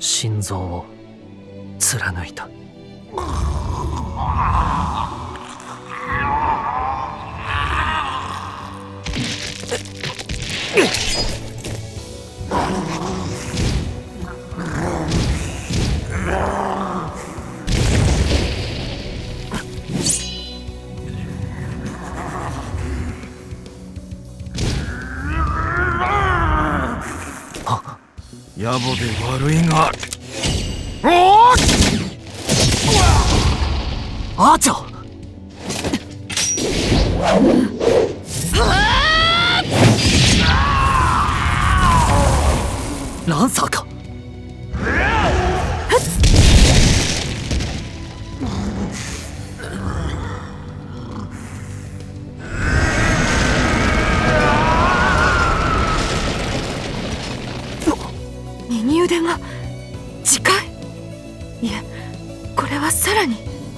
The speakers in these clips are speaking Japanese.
心臓を貫いた。野 ボで悪いが。おアーチャランサーかれはさらに。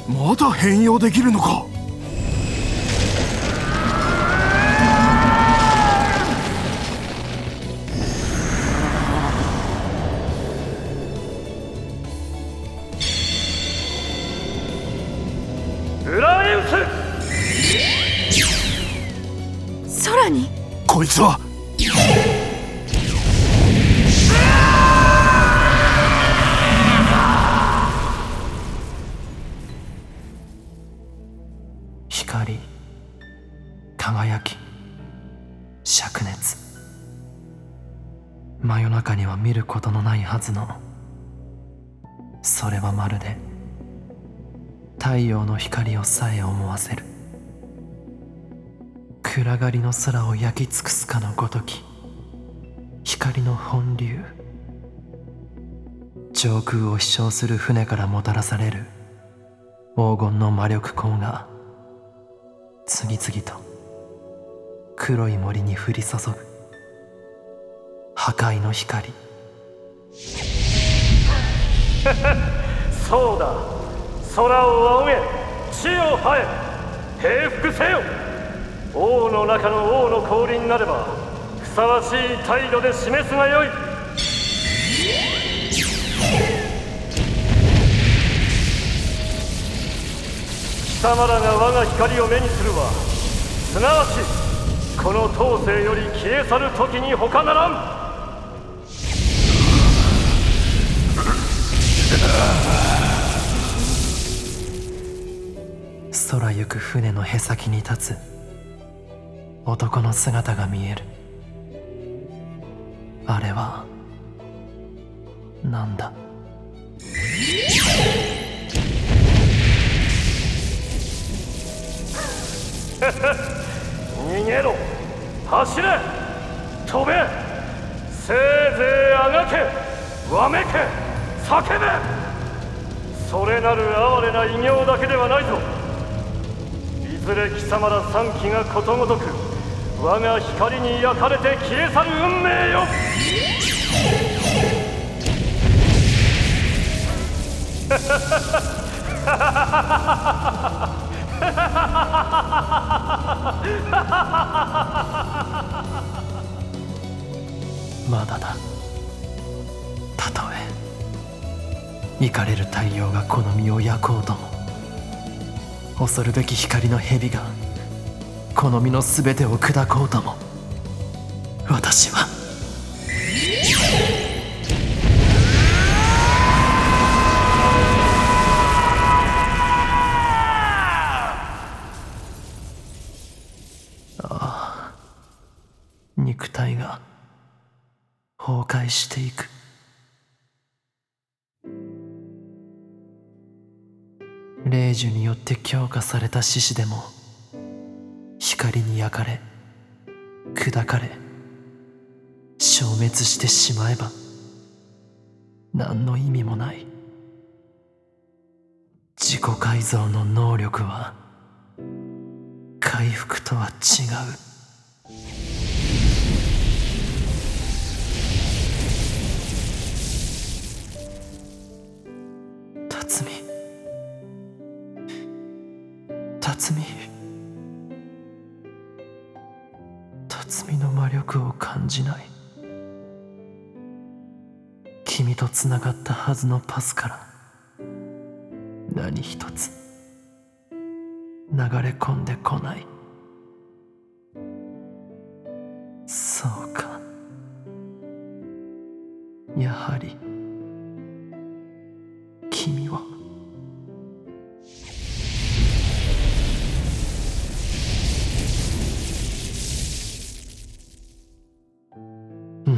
まだ変容できるのか？ウラエウス空に。こいつは光輝き灼熱。真夜中には見ることのないはずのそれはまるで太陽の光をさえ思わせる。暗がりの空を焼き尽くすかのごとき光の本流。上空を飛翔する船からもたらされる黄金の魔力光が次々と黒い森に降り注ぐ破壊の光。そうだ。空を仰げ。地を這え。平服せよ。王の中の王の降臨なればふさわしい態度で示すがよい。様らが我が光を目にするはすなわちこの当世より消え去る時に他ならん。空行く船のへさきに立つ。男の姿が見える。あれはなんだ？逃げろ。走れ。飛べ。せいぜいあがけ。わめけ。叫べ。それなる哀れな偉業だけではないぞ。いずれ貴様ら三機がことごとく我が光に焼かれて消え去る運命よ。まだだ。たとえ。怒れる太陽がこの身を焼こうとも。恐るべき光の蛇がこの身の全てを砕こうとも。私は。していく。霊樹によって強化された獅子でも光に焼かれ砕かれ消滅してしまえば何の意味もない。自己改造の能力は回復とは違う。辰巳辰巳の魔力を感じない。君とつながったはずのパスから何一つ流れ込んでこない。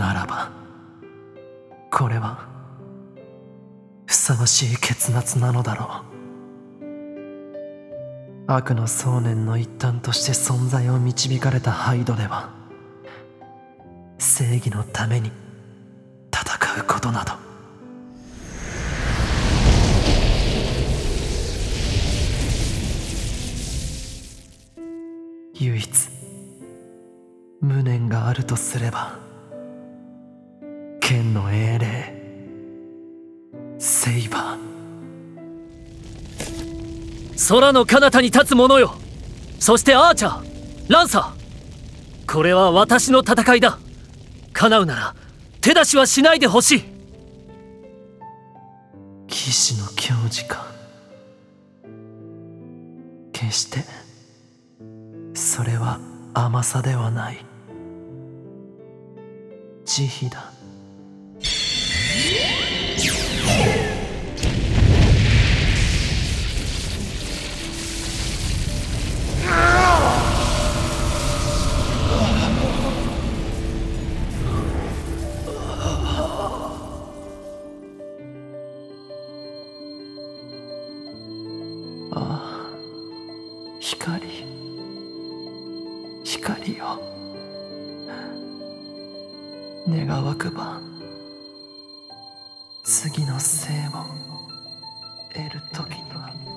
ならばこれはふさわしい結末なのだろう。悪の想念の一端として存在を導かれたハイドでは正義のために戦うことなど。唯一無念があるとすれば剣の英霊。セイバー。空の彼方に立つ者よ。そしてアーチャー。ランサー。これは私の戦いだ。叶うなら手出しはしないでほしい。騎士の矜持か決してそれは甘さではない。慈悲だ。光。光よ願わくば次の生を得る時には。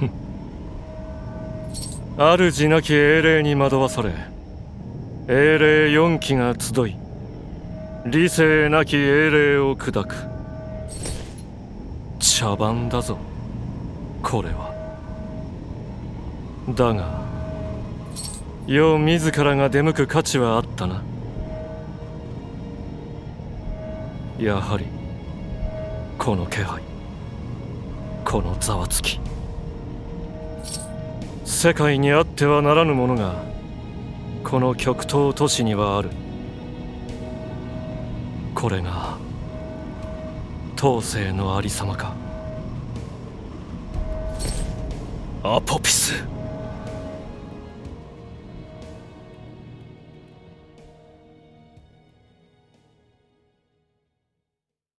主なき英霊に惑わされ英霊四機が集い理性なき英霊を砕く。茶番だぞこれは。だが世自らが出向く価値はあったな。やはりこの気配このざわつき。世界にあってはならぬものがこの極東都市にはある。これが東西のありさまか。アポピス。